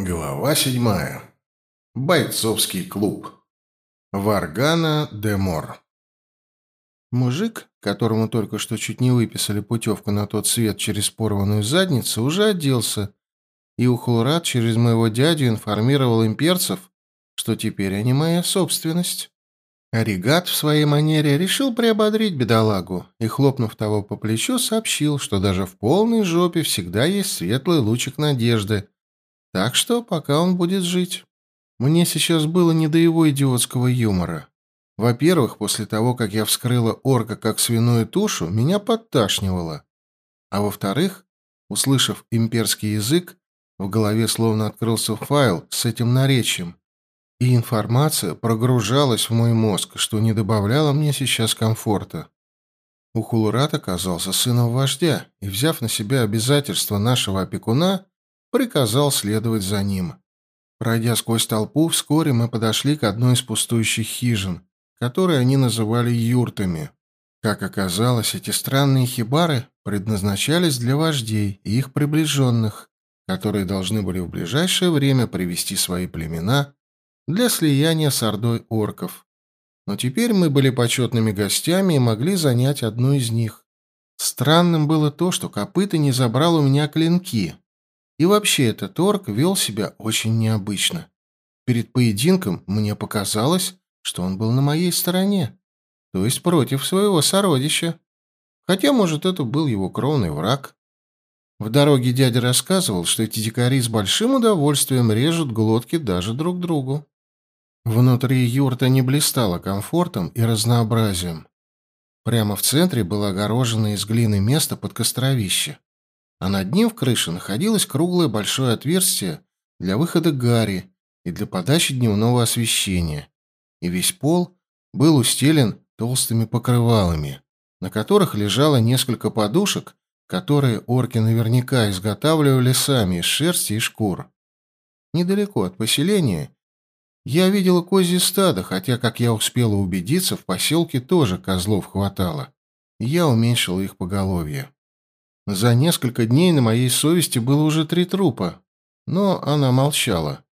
Глава седьмая. Бойцовский клуб. Варгана де Мор. Мужик, которому только что чуть не выписали путевку на тот свет через порванную задницу, уже оделся, и Ухулрат через моего дядю информировал имперцев, что теперь они моя собственность. Оригат в своей манере решил приободрить бедолагу и, хлопнув того по плечу, сообщил, что даже в полной жопе всегда есть светлый лучик надежды – так что пока он будет жить. Мне сейчас было не до его идиотского юмора. Во-первых, после того, как я вскрыла орка как свиную тушу, меня подташнивало. А во-вторых, услышав имперский язык, в голове словно открылся файл с этим наречием, и информация прогружалась в мой мозг, что не добавляло мне сейчас комфорта. Ухулурат оказался сыном вождя, и, взяв на себя обязательства нашего опекуна, приказал следовать за ним. Пройдя сквозь толпу, вскоре мы подошли к одной из пустующих хижин, которые они называли юртами. Как оказалось, эти странные хибары предназначались для вождей и их приближенных, которые должны были в ближайшее время привести свои племена для слияния с ордой орков. Но теперь мы были почетными гостями и могли занять одну из них. Странным было то, что копыта не забрал у меня клинки, и вообще этот орк вел себя очень необычно. Перед поединком мне показалось, что он был на моей стороне, то есть против своего сородича. Хотя, может, это был его кровный враг. В дороге дядя рассказывал, что эти дикари с большим удовольствием режут глотки даже друг другу. Внутри юрта не блистала комфортом и разнообразием. Прямо в центре было огорожено из глины место под костровище а над ним в крыше находилось круглое большое отверстие для выхода гари и для подачи дневного освещения, и весь пол был устелен толстыми покрывалами, на которых лежало несколько подушек, которые орки наверняка изготавливали сами из шерсти и шкур. Недалеко от поселения я видела козье стадо, хотя, как я успела убедиться, в поселке тоже козлов хватало, я уменьшила их поголовье. За несколько дней на моей совести было уже три трупа, но она молчала.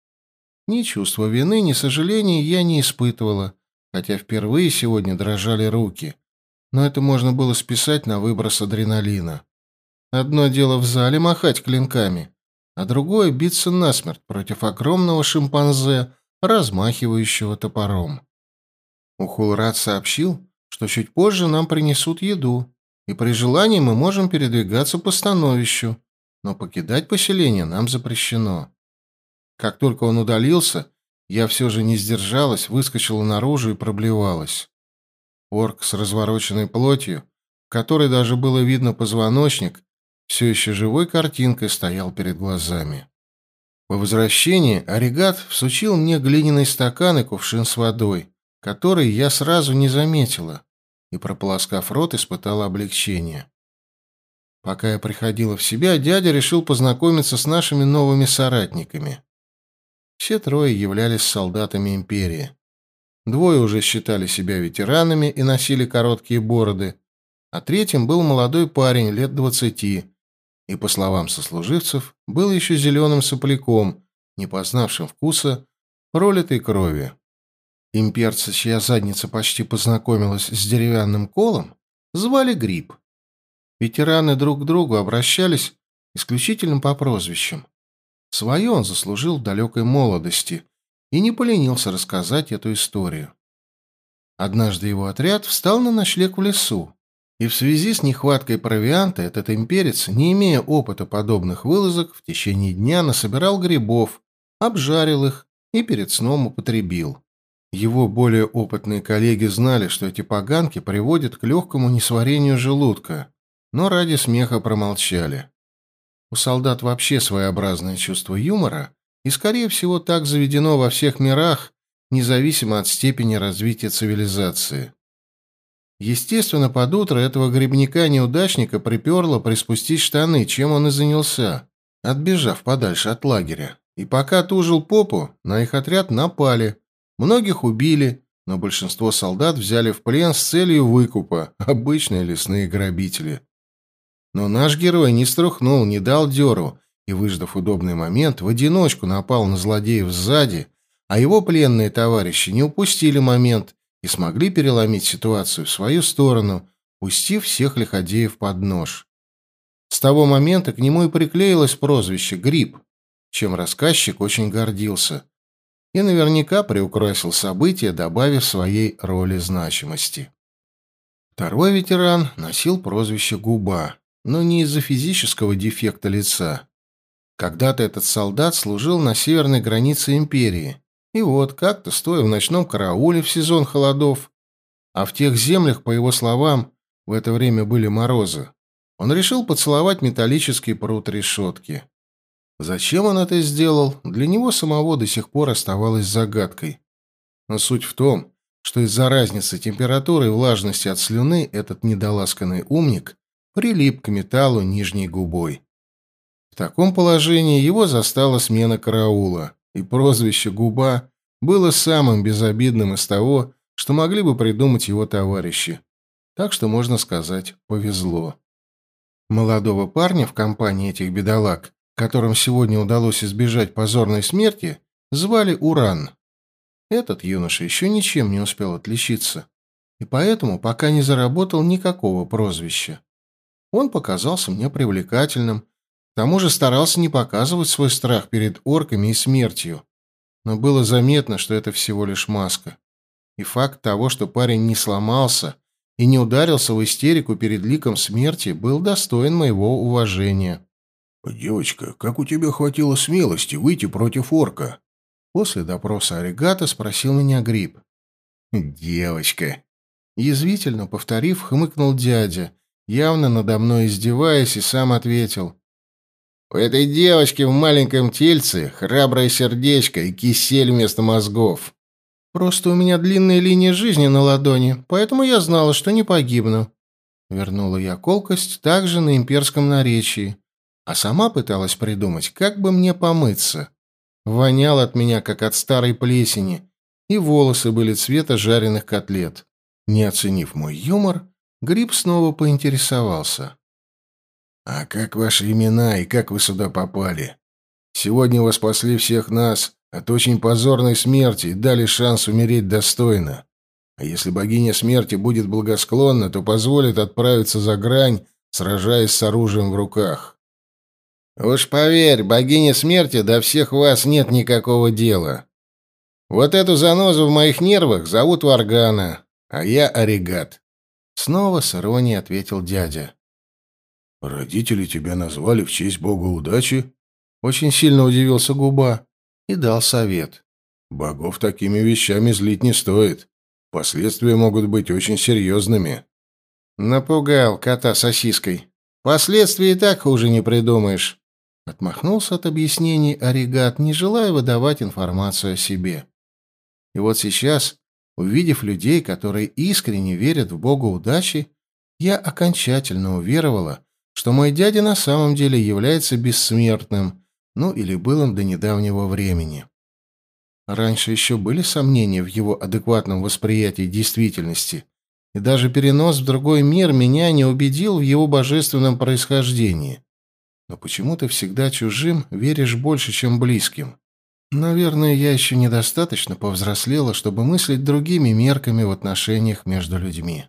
Ни чувства вины, ни сожаления я не испытывала, хотя впервые сегодня дрожали руки. Но это можно было списать на выброс адреналина. Одно дело в зале махать клинками, а другое — биться насмерть против огромного шимпанзе, размахивающего топором. Ухулрат сообщил, что чуть позже нам принесут еду, и при желании мы можем передвигаться по становищу, но покидать поселение нам запрещено. Как только он удалился, я все же не сдержалась, выскочила наружу и проблевалась. Орк с развороченной плотью, в которой даже было видно позвоночник, все еще живой картинкой стоял перед глазами. По возвращении Оригат всучил мне глиняный стакан и кувшин с водой, который я сразу не заметила и, прополоскав рот, испытала облегчение. Пока я приходила в себя, дядя решил познакомиться с нашими новыми соратниками. Все трое являлись солдатами империи. Двое уже считали себя ветеранами и носили короткие бороды, а третьим был молодой парень лет двадцати, и, по словам сослуживцев, был еще зеленым сопляком, не познавшим вкуса пролитой крови. Имперца, чья задница почти познакомилась с деревянным колом, звали Гриб. Ветераны друг к другу обращались исключительно по прозвищам. Свое он заслужил в далекой молодости и не поленился рассказать эту историю. Однажды его отряд встал на ночлег в лесу, и в связи с нехваткой провианта этот имперец, не имея опыта подобных вылазок, в течение дня насобирал грибов, обжарил их и перед сном употребил. Его более опытные коллеги знали, что эти поганки приводят к легкому несварению желудка, но ради смеха промолчали. У солдат вообще своеобразное чувство юмора, и, скорее всего, так заведено во всех мирах, независимо от степени развития цивилизации. Естественно, под утро этого грибника-неудачника приперло приспустить штаны, чем он и занялся, отбежав подальше от лагеря. И пока тужил попу, на их отряд напали – Многих убили, но большинство солдат взяли в плен с целью выкупа, обычные лесные грабители. Но наш герой не струхнул, не дал дёру и, выждав удобный момент, в одиночку напал на злодеев сзади, а его пленные товарищи не упустили момент и смогли переломить ситуацию в свою сторону, пустив всех лиходеев под нож. С того момента к нему и приклеилось прозвище «Гриб», чем рассказчик очень гордился и наверняка приукрасил события, добавив своей роли значимости. Второй ветеран носил прозвище «Губа», но не из-за физического дефекта лица. Когда-то этот солдат служил на северной границе империи, и вот как-то, стоя в ночном карауле в сезон холодов, а в тех землях, по его словам, в это время были морозы, он решил поцеловать металлический пруд решетки. Зачем он это сделал, для него самого до сих пор оставалось загадкой. Но суть в том, что из-за разницы температуры и влажности от слюны этот недоласканный умник прилип к металлу нижней губой. В таком положении его застала смена караула, и прозвище «Губа» было самым безобидным из того, что могли бы придумать его товарищи. Так что, можно сказать, повезло. Молодого парня в компании этих бедолаг которым сегодня удалось избежать позорной смерти, звали Уран. Этот юноша еще ничем не успел отличиться, и поэтому пока не заработал никакого прозвища. Он показался мне привлекательным, к тому же старался не показывать свой страх перед орками и смертью, но было заметно, что это всего лишь маска. И факт того, что парень не сломался и не ударился в истерику перед ликом смерти, был достоин моего уважения. «Девочка, как у тебя хватило смелости выйти против орка?» После допроса Оригата спросил меня Гриб. «Девочка!» Язвительно повторив, хмыкнул дядя, явно надо мной издеваясь, и сам ответил. «У этой девочки в маленьком тельце храброе сердечко и кисель вместо мозгов». «Просто у меня длинная линия жизни на ладони, поэтому я знала, что не погибну». Вернула я колкость также на имперском наречии, а сама пыталась придумать, как бы мне помыться. Вонял от меня, как от старой плесени, и волосы были цвета жареных котлет. Не оценив мой юмор, Гриб снова поинтересовался. «А как ваши имена и как вы сюда попали? Сегодня вы спасли всех нас от очень позорной смерти и дали шанс умереть достойно. А если богиня смерти будет благосклонна, то позволит отправиться за грань, сражаясь с оружием в руках. Уж поверь, богине смерти до всех вас нет никакого дела. Вот эту занозу в моих нервах зовут Варгана, а я Оригат. Снова с иронией ответил дядя. Родители тебя назвали в честь бога удачи? Очень сильно удивился Губа и дал совет. Богов такими вещами злить не стоит. Последствия могут быть очень серьезными. Напугал кота сосиской. Последствий и так хуже не придумаешь. Отмахнулся от объяснений Оригат, не желая выдавать информацию о себе. И вот сейчас, увидев людей, которые искренне верят в Бога удачи, я окончательно уверовала, что мой дядя на самом деле является бессмертным, ну или был им до недавнего времени. Раньше еще были сомнения в его адекватном восприятии действительности, и даже перенос в другой мир меня не убедил в его божественном происхождении но почему ты всегда чужим веришь больше, чем близким? Наверное, я еще недостаточно повзрослела, чтобы мыслить другими мерками в отношениях между людьми.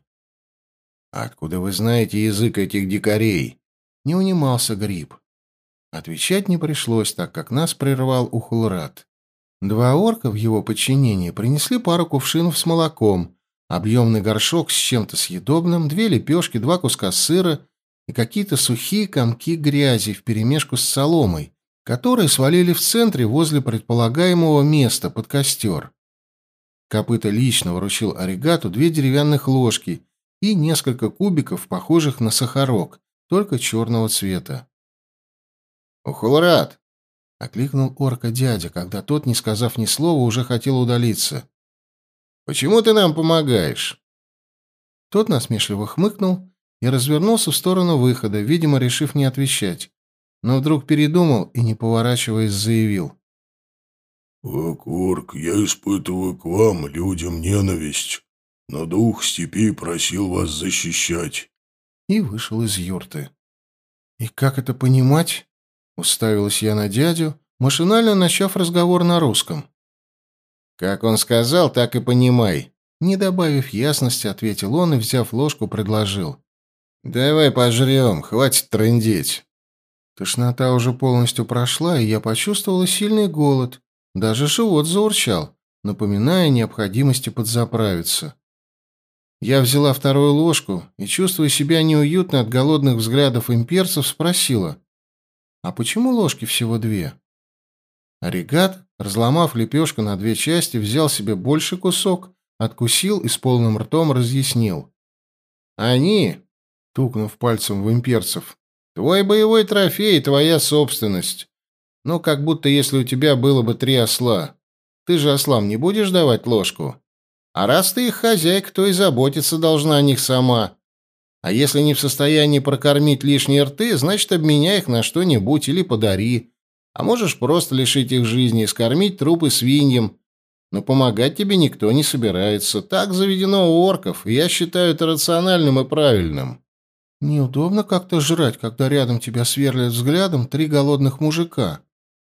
«Откуда вы знаете язык этих дикарей?» Не унимался Гриб. Отвечать не пришлось, так как нас прервал Ухулрат. Два орка в его подчинении принесли пару кувшинов с молоком, объемный горшок с чем-то съедобным, две лепешки, два куска сыра и какие-то сухие комки грязи вперемешку с соломой, которые свалили в центре возле предполагаемого места под костер. Копыта лично вручил Оригату две деревянных ложки и несколько кубиков, похожих на сахарок, только черного цвета. «Ухулрат!» — окликнул орка дядя, когда тот, не сказав ни слова, уже хотел удалиться. «Почему ты нам помогаешь?» Тот насмешливо хмыкнул и развернулся в сторону выхода, видимо, решив не отвечать. Но вдруг передумал и, не поворачиваясь, заявил. «Акурк, я испытываю к вам, людям, ненависть, но дух степи просил вас защищать». И вышел из юрты. «И как это понимать?» Уставилась я на дядю, машинально начав разговор на русском. «Как он сказал, так и понимай», — не добавив ясности, ответил он и, взяв ложку, предложил. «Давай пожрем, хватит трындеть». Тошнота уже полностью прошла, и я почувствовала сильный голод. Даже живот заурчал, напоминая необходимости подзаправиться. Я взяла вторую ложку и, чувствуя себя неуютно от голодных взглядов имперцев, спросила, «А почему ложки всего две?» Оригат, разломав лепешку на две части, взял себе больше кусок, откусил и с полным ртом разъяснил. «Они, — тукнув пальцем в имперцев, — твой боевой трофей, твоя собственность. Ну, как будто если у тебя было бы три осла. Ты же ослам не будешь давать ложку?» А раз ты их хозяйка, то и заботиться должна о них сама. А если не в состоянии прокормить лишние рты, значит, обменяй их на что-нибудь или подари. А можешь просто лишить их жизни и скормить трупы свиньям. Но помогать тебе никто не собирается. Так заведено у орков, и я считаю это рациональным и правильным. Неудобно как-то жрать, когда рядом тебя сверлят взглядом три голодных мужика.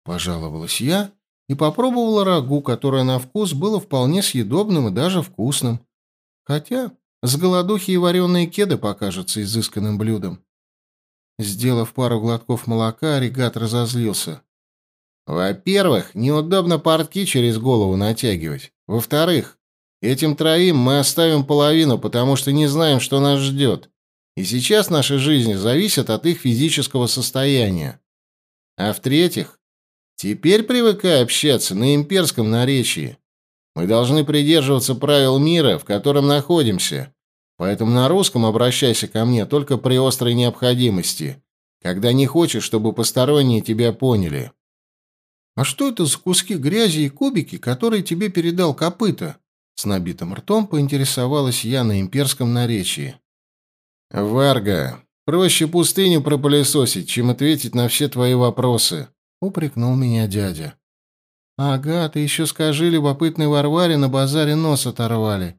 Пожаловалась я и попробовала рагу, которое на вкус было вполне съедобным и даже вкусным. Хотя с голодухи и вареные кеды покажутся изысканным блюдом. Сделав пару глотков молока, регат разозлился. «Во-первых, неудобно портки через голову натягивать. Во-вторых, этим троим мы оставим половину, потому что не знаем, что нас ждет. И сейчас наши жизни зависят от их физического состояния. А в-третьих, Теперь привыкай общаться на имперском наречии. Мы должны придерживаться правил мира, в котором находимся. Поэтому на русском обращайся ко мне только при острой необходимости, когда не хочешь, чтобы посторонние тебя поняли. А что это за куски грязи и кубики, которые тебе передал копыта? С набитым ртом поинтересовалась я на имперском наречии. Варга, проще пустыню пропылесосить, чем ответить на все твои вопросы упрекнул меня дядя. «Ага, ты еще скажи, любопытной Варваре на базаре нос оторвали.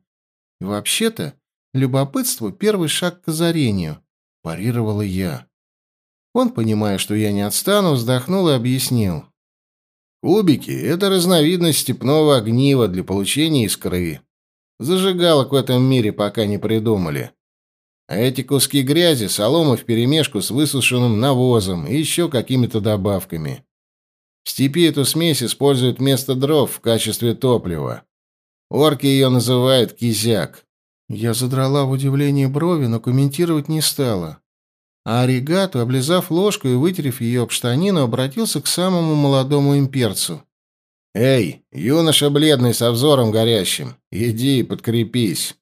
И вообще-то, любопытство — первый шаг к озарению», — парировала я. Он, понимая, что я не отстану, вздохнул и объяснил. «Кубики — это разновидность степного огнива для получения искры. Зажигалок в этом мире пока не придумали. А эти куски грязи — солома вперемешку с высушенным навозом и еще какими-то добавками. В степи эту смесь используют вместо дров в качестве топлива. Орки ее называют кизяк. Я задрала в удивлении брови, но комментировать не стала. А Оригату, облизав ложку и вытерев ее об штанину, обратился к самому молодому имперцу. «Эй, юноша бледный со взором горящим, иди и подкрепись».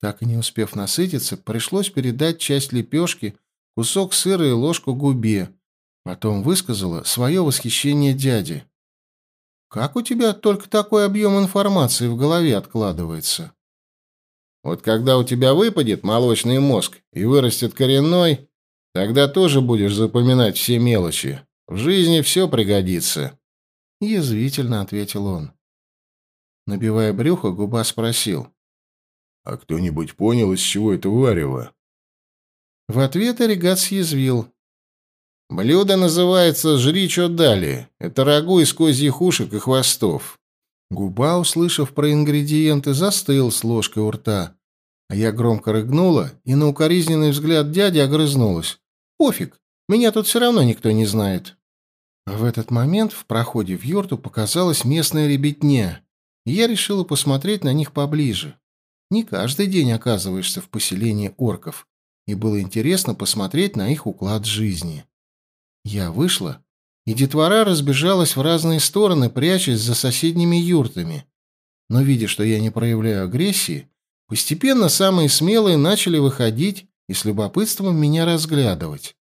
Так и не успев насытиться, пришлось передать часть лепешки, кусок сыра и ложку губе, Потом высказала свое восхищение дяде. «Как у тебя только такой объем информации в голове откладывается?» «Вот когда у тебя выпадет молочный мозг и вырастет коренной, тогда тоже будешь запоминать все мелочи. В жизни все пригодится». Язвительно ответил он. Набивая брюхо, губа спросил. «А кто-нибудь понял, из чего это варево?» В ответ Оригат съязвил. Блюдо называется «Жри, что дали». Это рагу из козьих ушек и хвостов. Губа, услышав про ингредиенты, застыл с ложкой у рта. А я громко рыгнула и на укоризненный взгляд дяди огрызнулась. «Пофиг, меня тут все равно никто не знает». В этот момент в проходе в юрту показалась местная ребятня, я решила посмотреть на них поближе. Не каждый день оказываешься в поселении орков, и было интересно посмотреть на их уклад жизни. Я вышла, и детвора разбежалась в разные стороны, прячась за соседними юртами. Но, видя, что я не проявляю агрессии, постепенно самые смелые начали выходить и с любопытством меня разглядывать.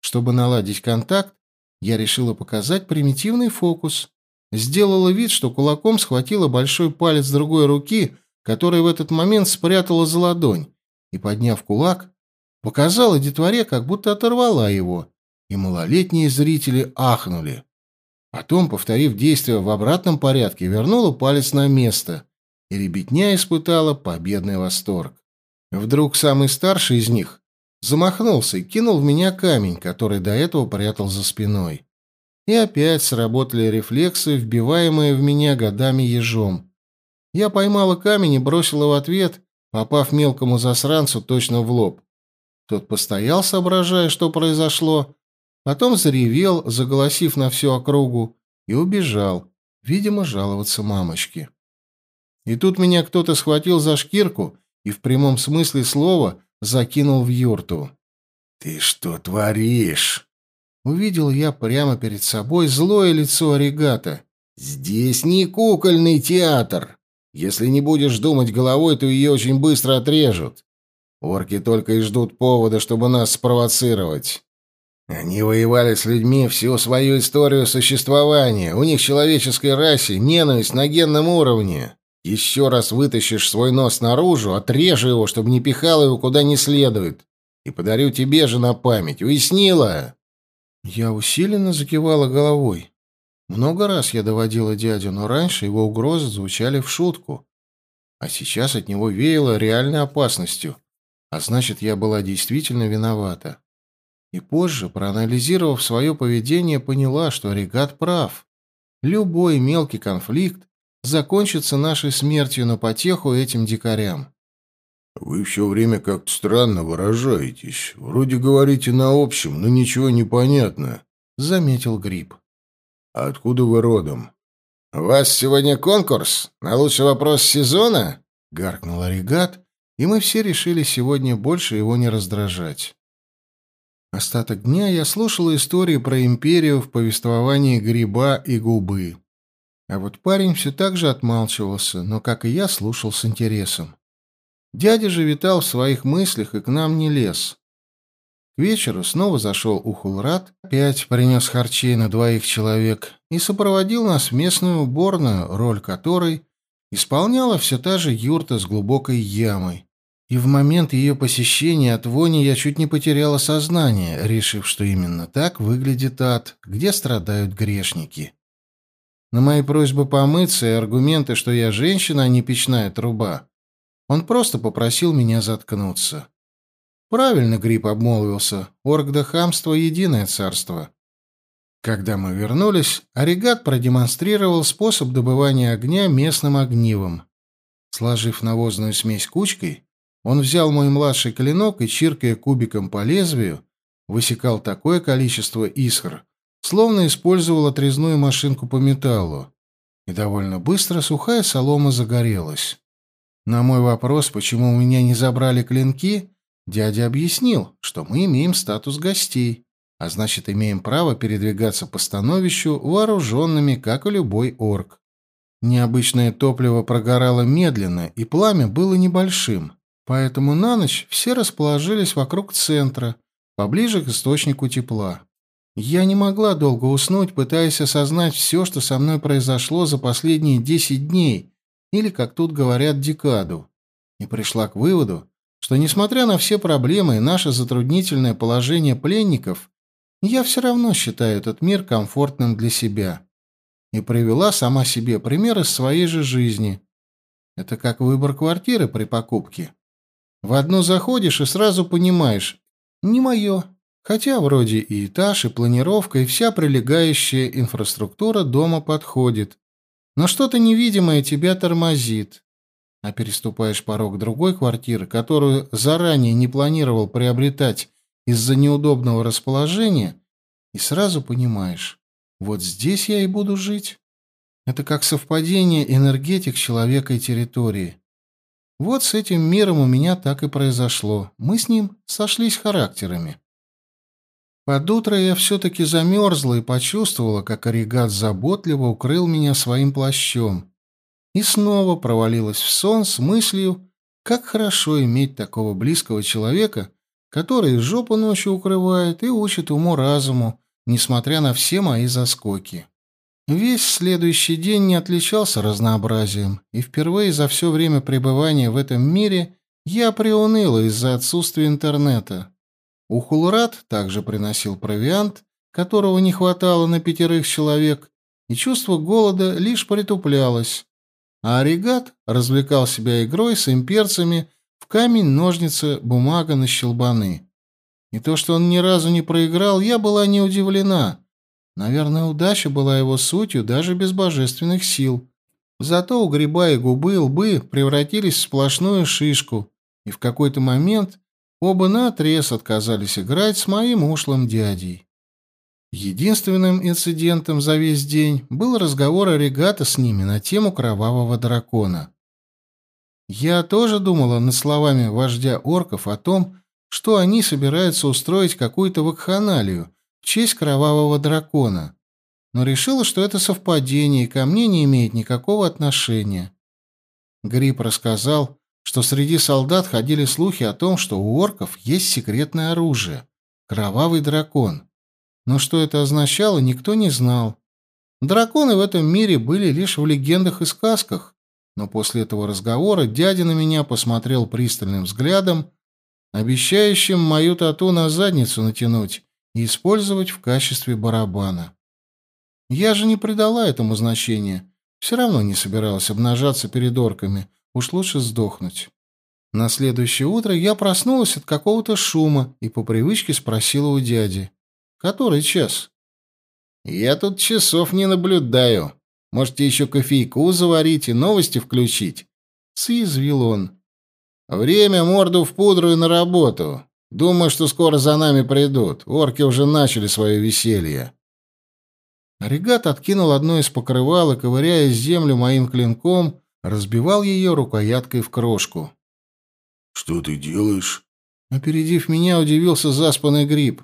Чтобы наладить контакт, я решила показать примитивный фокус. Сделала вид, что кулаком схватила большой палец другой руки, который в этот момент спрятала за ладонь, и, подняв кулак, показала детворе, как будто оторвала его, и малолетние зрители ахнули. Потом, повторив действие в обратном порядке, вернула палец на место, и ребятня испытала победный восторг. Вдруг самый старший из них замахнулся и кинул в меня камень, который до этого прятал за спиной. И опять сработали рефлексы, вбиваемые в меня годами ежом. Я поймала камень и бросила в ответ, попав мелкому засранцу точно в лоб. Тот постоял, соображая, что произошло, потом заревел, заголосив на всю округу, и убежал, видимо, жаловаться мамочке. И тут меня кто-то схватил за шкирку и в прямом смысле слова закинул в юрту. «Ты что творишь?» Увидел я прямо перед собой злое лицо Оригата. «Здесь не кукольный театр. Если не будешь думать головой, то ее очень быстро отрежут. Орки только и ждут повода, чтобы нас спровоцировать. Они воевали с людьми всю свою историю существования. У них человеческой расе ненависть на генном уровне. Еще раз вытащишь свой нос наружу, отрежу его, чтобы не пихал его куда не следует. И подарю тебе же на память. Уяснила?» Я усиленно закивала головой. Много раз я доводила дядю, но раньше его угрозы звучали в шутку. А сейчас от него веяло реальной опасностью. А значит, я была действительно виновата. И позже, проанализировав свое поведение, поняла, что Регат прав. Любой мелкий конфликт закончится нашей смертью на потеху этим дикарям. «Вы все время как-то странно выражаетесь. Вроде говорите на общем, но ничего не понятно», — заметил Гриб. Откуда вы родом?» «У вас сегодня конкурс на лучший вопрос сезона?» — гаркнул Оригат, и мы все решили сегодня больше его не раздражать. Остаток дня я слушал истории про империю в повествовании Гриба и Губы. А вот парень все так же отмалчивался, но, как и я, слушал с интересом. Дядя же витал в своих мыслях и к нам не лез. К вечеру снова зашел Ухулрат, опять принес харчей на двоих человек и сопроводил нас в местную уборную, роль которой исполняла все та же юрта с глубокой ямой. И в момент ее посещения от вони я чуть не потеряла сознание, решив, что именно так выглядит ад, где страдают грешники. На мои просьбы помыться и аргументы, что я женщина, а не печная труба, он просто попросил меня заткнуться. Правильно Гриб обмолвился. Хамство — единое царство. Когда мы вернулись, Оригат продемонстрировал способ добывания огня местным огнивом. Сложив навозную смесь кучкой, он взял мой младший клинок и, чиркая кубиком по лезвию, высекал такое количество искр, словно использовал отрезную машинку по металлу. И довольно быстро сухая солома загорелась. На мой вопрос, почему у меня не забрали клинки, Дядя объяснил, что мы имеем статус гостей, а значит, имеем право передвигаться по становищу вооруженными, как и любой орк. Необычное топливо прогорало медленно, и пламя было небольшим, поэтому на ночь все расположились вокруг центра, поближе к источнику тепла. Я не могла долго уснуть, пытаясь осознать все, что со мной произошло за последние десять дней, или, как тут говорят, декаду, и пришла к выводу, что, несмотря на все проблемы и наше затруднительное положение пленников, я все равно считаю этот мир комфортным для себя. И привела сама себе пример из своей же жизни. Это как выбор квартиры при покупке. В одну заходишь и сразу понимаешь – не мое. Хотя вроде и этаж, и планировка, и вся прилегающая инфраструктура дома подходит. Но что-то невидимое тебя тормозит а переступаешь порог другой квартиры, которую заранее не планировал приобретать из-за неудобного расположения, и сразу понимаешь, вот здесь я и буду жить. Это как совпадение энергетик человека и территории. Вот с этим миром у меня так и произошло. Мы с ним сошлись характерами. Под утро я все-таки замерзла и почувствовала, как оригат заботливо укрыл меня своим плащом и снова провалилась в сон с мыслью, как хорошо иметь такого близкого человека, который жопу ночью укрывает и учит уму-разуму, несмотря на все мои заскоки. Весь следующий день не отличался разнообразием, и впервые за все время пребывания в этом мире я приуныла из-за отсутствия интернета. Ухулрат также приносил провиант, которого не хватало на пятерых человек, и чувство голода лишь притуплялось, а Оригат развлекал себя игрой с имперцами в камень, ножницы, бумага на щелбаны. И то, что он ни разу не проиграл, я была не удивлена. Наверное, удача была его сутью даже без божественных сил. Зато у гриба и губы лбы превратились в сплошную шишку, и в какой-то момент оба наотрез отказались играть с моим ушлым дядей. Единственным инцидентом за весь день был разговор о регата с ними на тему кровавого дракона. Я тоже думала над словами вождя орков о том, что они собираются устроить какую-то вакханалию в честь кровавого дракона, но решила, что это совпадение и ко мне не имеет никакого отношения. Гриб рассказал, что среди солдат ходили слухи о том, что у орков есть секретное оружие — кровавый дракон. Но что это означало, никто не знал. Драконы в этом мире были лишь в легендах и сказках, но после этого разговора дядя на меня посмотрел пристальным взглядом, обещающим мою тату на задницу натянуть и использовать в качестве барабана. Я же не придала этому значения. Все равно не собиралась обнажаться перед орками. Уж лучше сдохнуть. На следующее утро я проснулась от какого-то шума и по привычке спросила у дяди. «Который час?» «Я тут часов не наблюдаю. Можете еще кофейку заварить и новости включить?» Съязвил он. «Время морду в пудру и на работу. Думаю, что скоро за нами придут. Орки уже начали свое веселье». Регат откинул одно из покрывал и, ковыряя землю моим клинком, разбивал ее рукояткой в крошку. «Что ты делаешь?» Опередив меня, удивился заспанный гриб.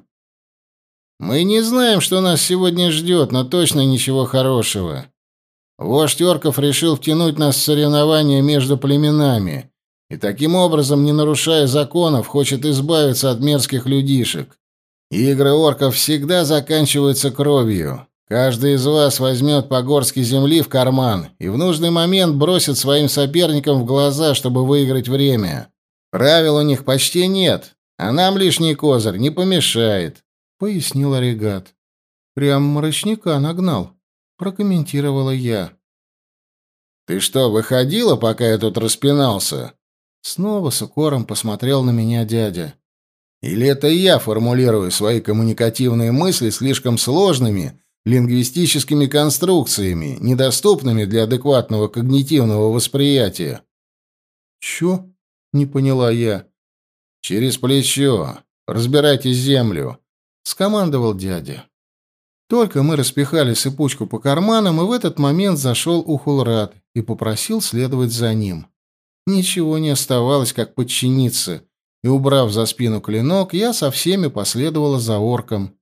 «Мы не знаем, что нас сегодня ждет, но точно ничего хорошего. Вождь орков решил втянуть нас в соревнования между племенами и таким образом, не нарушая законов, хочет избавиться от мерзких людишек. Игры орков всегда заканчиваются кровью. Каждый из вас возьмет по горске земли в карман и в нужный момент бросит своим соперникам в глаза, чтобы выиграть время. Правил у них почти нет, а нам лишний козырь не помешает», — пояснил Орегат. «Прям мрачника нагнал», — прокомментировала я. «Ты что, выходила, пока я тут распинался?» Снова с укором посмотрел на меня дядя. «Или это я формулирую свои коммуникативные мысли слишком сложными лингвистическими конструкциями, недоступными для адекватного когнитивного восприятия. «Чё?» — не поняла я. «Через плечо. Разбирайте землю», — скомандовал дядя. Только мы распихали сыпучку по карманам, и в этот момент зашел Ухулрат и попросил следовать за ним. Ничего не оставалось, как подчиниться, и, убрав за спину клинок, я со всеми последовала за орком.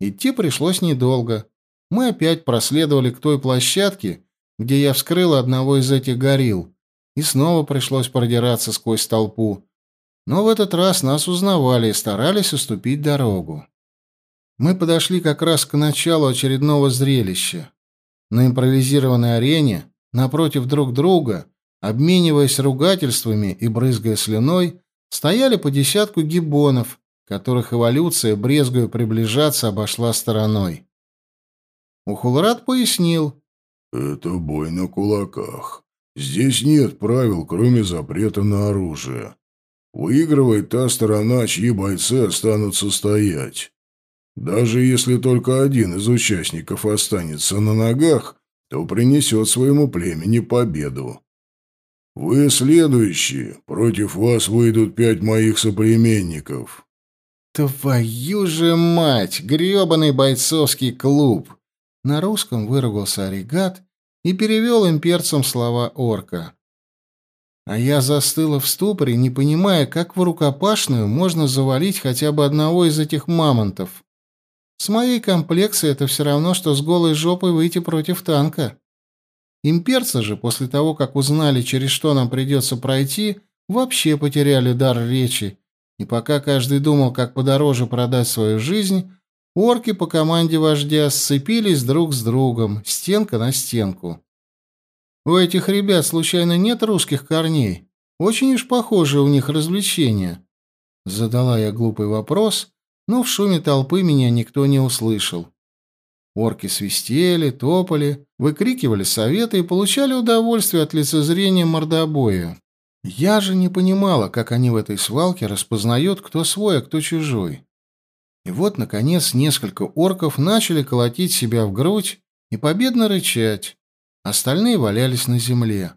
Идти пришлось недолго. Мы опять проследовали к той площадке, где я вскрыл одного из этих горил, и снова пришлось продираться сквозь толпу. Но в этот раз нас узнавали и старались уступить дорогу. Мы подошли как раз к началу очередного зрелища. На импровизированной арене, напротив друг друга, обмениваясь ругательствами и брызгая слюной, стояли по десятку гибонов, которых эволюция, брезгуя приближаться, обошла стороной. Ухулрат пояснил. «Это бой на кулаках. Здесь нет правил, кроме запрета на оружие. Выигрывает та сторона, чьи бойцы останутся стоять. Даже если только один из участников останется на ногах, то принесет своему племени победу. Вы следующие. Против вас выйдут пять моих соплеменников». «Твою же мать! грёбаный бойцовский клуб!» На русском выругался Оригат и перевел имперцам слова орка. А я застыла в ступоре, не понимая, как в рукопашную можно завалить хотя бы одного из этих мамонтов. С моей комплекцией это все равно, что с голой жопой выйти против танка. Имперцы же, после того, как узнали, через что нам придется пройти, вообще потеряли дар речи, и пока каждый думал, как подороже продать свою жизнь, Орки по команде вождя сцепились друг с другом, стенка на стенку. У этих ребят случайно нет русских корней? Очень уж похожи у них развлечения. Задала я глупый вопрос, но в шуме толпы меня никто не услышал. Орки свистели, топали, выкрикивали советы и получали удовольствие от лицезрения мордобоя. Я же не понимала, как они в этой свалке распознают, кто свой, а кто чужой. И вот, наконец, несколько орков начали колотить себя в грудь и победно рычать. Остальные валялись на земле.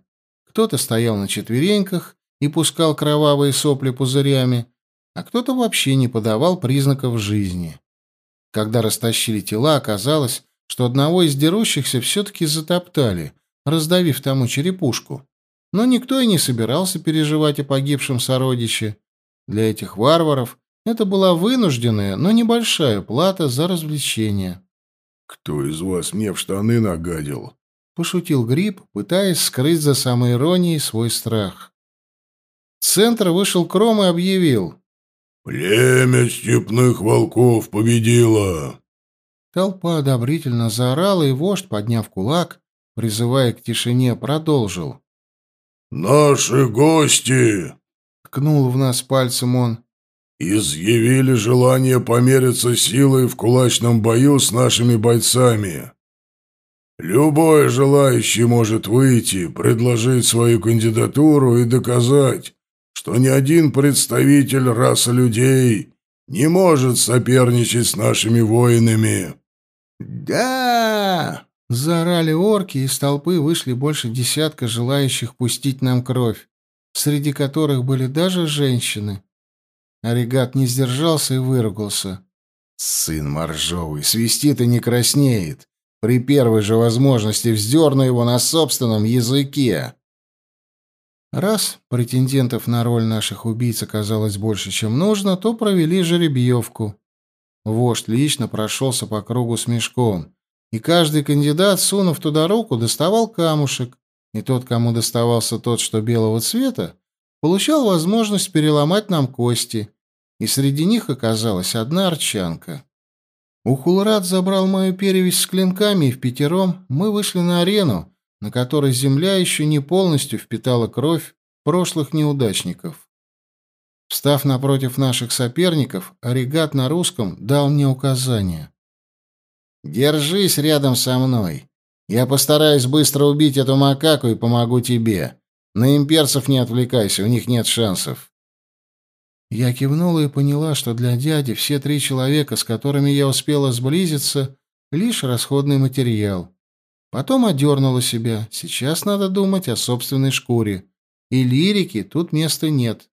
Кто-то стоял на четвереньках и пускал кровавые сопли пузырями, а кто-то вообще не подавал признаков жизни. Когда растащили тела, оказалось, что одного из дерущихся все-таки затоптали, раздавив тому черепушку. Но никто и не собирался переживать о погибшем сородиче. Для этих варваров это была вынужденная, но небольшая плата за развлечение. «Кто из вас мне в штаны нагадил?» — пошутил Гриб, пытаясь скрыть за самоиронией свой страх. В центр вышел Кром и объявил. «Племя степных волков победило!» Толпа одобрительно заорала, и вождь, подняв кулак, призывая к тишине, продолжил. «Наши гости!» — ткнул в нас пальцем он. «Изъявили желание помериться силой в кулачном бою с нашими бойцами. Любой желающий может выйти, предложить свою кандидатуру и доказать, что ни один представитель расы людей не может соперничать с нашими воинами». «Да!» — заорали орки, и из толпы вышли больше десятка желающих пустить нам кровь, среди которых были даже женщины. Оригат не сдержался и выругался. «Сын моржовый, свистит и не краснеет. При первой же возможности вздерну его на собственном языке». Раз претендентов на роль наших убийц оказалось больше, чем нужно, то провели жеребьевку. Вождь лично прошелся по кругу с мешком, и каждый кандидат, сунув туда руку, доставал камушек, и тот, кому доставался тот, что белого цвета, получал возможность переломать нам кости, и среди них оказалась одна арчанка. Ухулрат забрал мою перевязь с клинками, и в пятером мы вышли на арену, на которой земля еще не полностью впитала кровь прошлых неудачников. Встав напротив наших соперников, Оригат на русском дал мне указание. «Держись рядом со мной. Я постараюсь быстро убить эту макаку и помогу тебе. На имперцев не отвлекайся, у них нет шансов». Я кивнула и поняла, что для дяди все три человека, с которыми я успела сблизиться, лишь расходный материал. Потом одернула себя. Сейчас надо думать о собственной шкуре. И лирики тут места нет.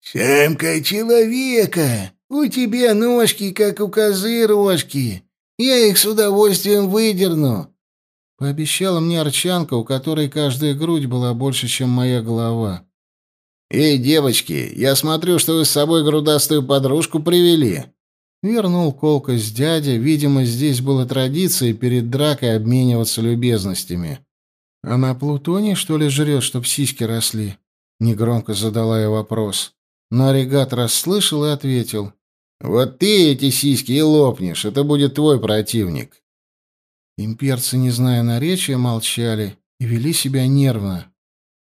«Самка человека! У тебя ножки, как у козы рожки. Я их с удовольствием выдерну!» Пообещала мне Арчанка, у которой каждая грудь была больше, чем моя голова. «Эй, девочки, я смотрю, что вы с собой грудастую подружку привели. Вернул колкость дядя, видимо, здесь была традиция перед дракой обмениваться любезностями. «А на Плутоне, что ли, жрет, чтоб сиськи росли?» Негромко задала я вопрос. Но Оригат расслышал и ответил. «Вот ты эти сиськи и лопнешь, это будет твой противник». Имперцы, не зная наречия, молчали и вели себя нервно.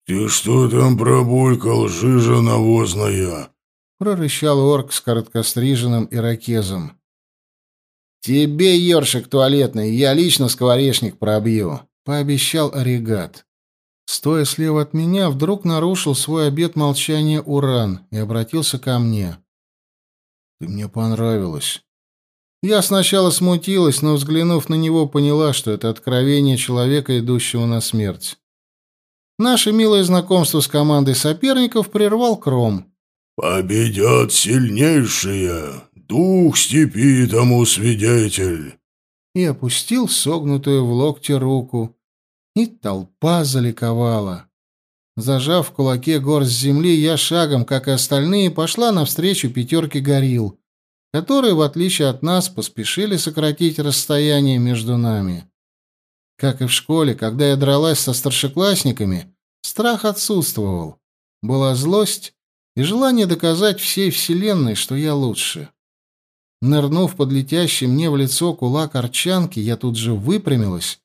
«Ты что там пробулькал, жижа навозная?» Прорычал орк с короткостриженным ирокезом. «Тебе, ёршик туалетный, я лично скворечник пробью», — пообещал Оригат. Стоя слева от меня, вдруг нарушил свой обет молчания Уран и обратился ко мне. «Ты мне понравилась». Я сначала смутилась, но, взглянув на него, поняла, что это откровение человека, идущего на смерть. Наше милое знакомство с командой соперников прервал Кром. «Победят сильнейшие! Дух степи тому свидетель!» И опустил согнутую в локте руку. И толпа заликовала. Зажав в кулаке горсть земли, я шагом, как и остальные, пошла навстречу пятерке горил, которые, в отличие от нас, поспешили сократить расстояние между нами. Как и в школе, когда я дралась со старшеклассниками, страх отсутствовал. Была злость и желание доказать всей вселенной, что я лучше. Нырнув под летящий мне в лицо кулак арчанки, я тут же выпрямилась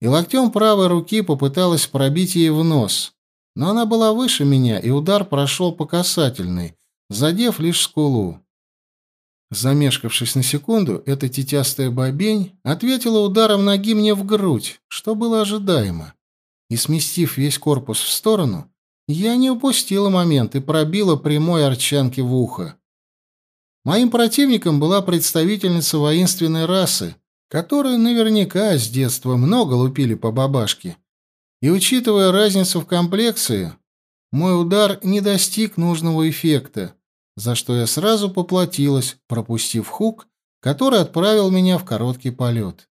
и локтем правой руки попыталась пробить ей в нос. Но она была выше меня, и удар прошел по касательной, задев лишь скулу. Замешкавшись на секунду, эта тетястая бобень ответила ударом ноги мне в грудь, что было ожидаемо. И, сместив весь корпус в сторону, я не упустила момент и пробила прямой арчанке в ухо. Моим противником была представительница воинственной расы, которую наверняка с детства много лупили по бабашке. И учитывая разницу в комплекции, мой удар не достиг нужного эффекта, за что я сразу поплатилась, пропустив хук, который отправил меня в короткий полет.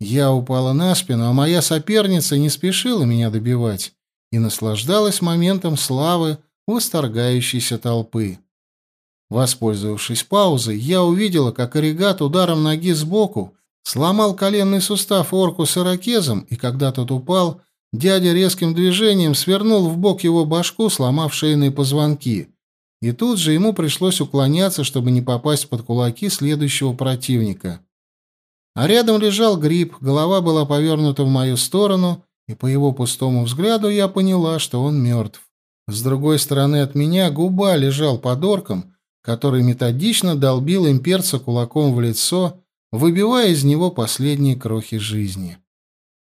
Я упала на спину, а моя соперница не спешила меня добивать и наслаждалась моментом славы восторгающейся толпы. Воспользовавшись паузой, я увидела, как оригат ударом ноги сбоку сломал коленный сустав орку с ирокезом, и когда тот упал, дядя резким движением свернул в бок его башку, сломав шейные позвонки. И тут же ему пришлось уклоняться, чтобы не попасть под кулаки следующего противника. А рядом лежал гриб, голова была повернута в мою сторону, и по его пустому взгляду я поняла, что он мертв. С другой стороны от меня губа лежал под орком, который методично долбил имперца кулаком в лицо, выбивая из него последние крохи жизни.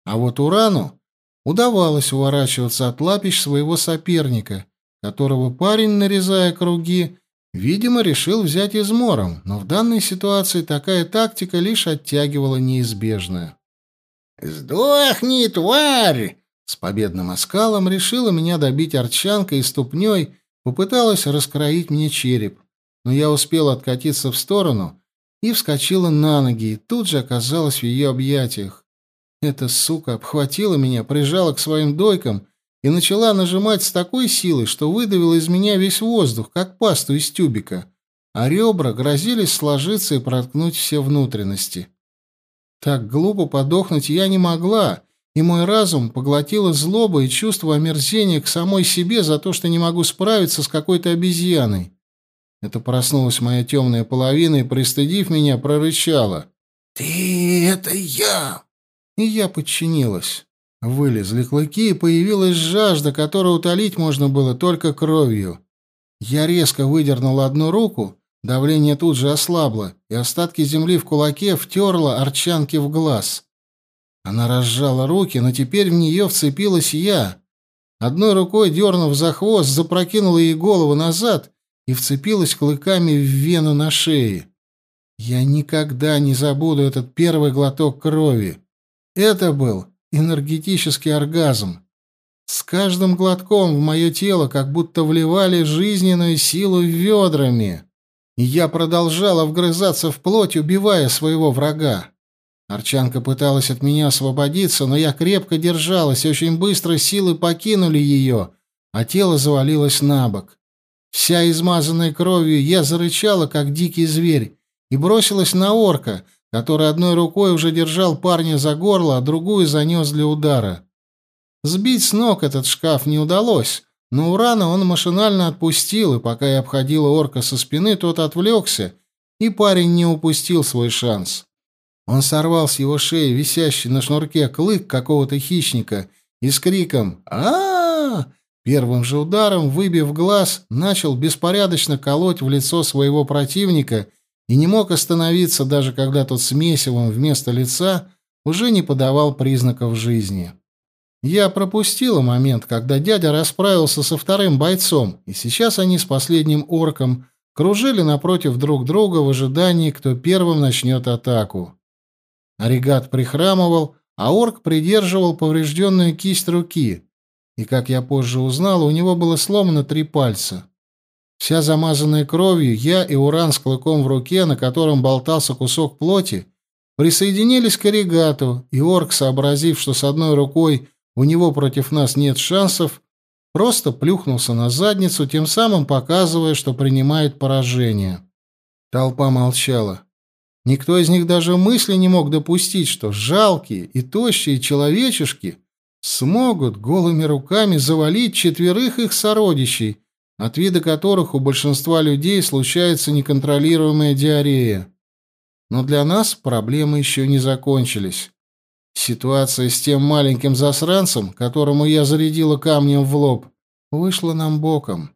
А вот Урану удавалось уворачиваться от лапищ своего соперника, которого парень, нарезая круги, видимо, решил взять измором, но в данной ситуации такая тактика лишь оттягивала неизбежное. «Сдохни, тварь!» С победным оскалом решила меня добить арчанка и ступней попыталась раскроить мне череп но я успел откатиться в сторону и вскочила на ноги, и тут же оказалась в ее объятиях. Эта сука обхватила меня, прижала к своим дойкам и начала нажимать с такой силой, что выдавила из меня весь воздух, как пасту из тюбика, а ребра грозились сложиться и проткнуть все внутренности. Так глупо подохнуть я не могла, и мой разум поглотила злоба и чувство омерзения к самой себе за то, что не могу справиться с какой-то обезьяной. Это проснулась моя темная половина и, пристыдив меня, прорычала. «Ты — это я!» И я подчинилась. Вылезли клыки, и появилась жажда, которую утолить можно было только кровью. Я резко выдернула одну руку, давление тут же ослабло, и остатки земли в кулаке втерла арчанке в глаз. Она разжала руки, но теперь в нее вцепилась я. Одной рукой, дернув за хвост, запрокинула ей голову назад и вцепилась клыками в вену на шее. Я никогда не забуду этот первый глоток крови. Это был энергетический оргазм. С каждым глотком в мое тело как будто вливали жизненную силу ведрами. Я продолжала вгрызаться в плоть, убивая своего врага. Арчанка пыталась от меня освободиться, но я крепко держалась, очень быстро силы покинули ее, а тело завалилось на бок. Вся измазанная кровью, я зарычала, как дикий зверь, и бросилась на орка, который одной рукой уже держал парня за горло, а другую занес для удара. Сбить с ног этот шкаф не удалось, но урана он машинально отпустил, и пока я обходила орка со спины, тот отвлекся, и парень не упустил свой шанс. Он сорвал с его шеи висящий на шнурке клык какого-то хищника и с криком -а, -а Первым же ударом, выбив глаз, начал беспорядочно колоть в лицо своего противника и не мог остановиться, даже когда тот с месивом вместо лица уже не подавал признаков жизни. Я пропустила момент, когда дядя расправился со вторым бойцом, и сейчас они с последним орком кружили напротив друг друга в ожидании, кто первым начнет атаку. Оригат прихрамывал, а орк придерживал поврежденную кисть руки — и, как я позже узнал, у него было сломано три пальца. Вся замазанная кровью, я и Уран с клыком в руке, на котором болтался кусок плоти, присоединились к Оригату, и орк, сообразив, что с одной рукой у него против нас нет шансов, просто плюхнулся на задницу, тем самым показывая, что принимает поражение. Толпа молчала. Никто из них даже мысли не мог допустить, что жалкие и тощие человечешки — смогут голыми руками завалить четверых их сородичей, от вида которых у большинства людей случается неконтролируемая диарея. Но для нас проблемы еще не закончились. Ситуация с тем маленьким засранцем, которому я зарядила камнем в лоб, вышла нам боком.